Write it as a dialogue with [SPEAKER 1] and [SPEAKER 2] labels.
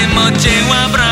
[SPEAKER 1] Mimo dzieła bra.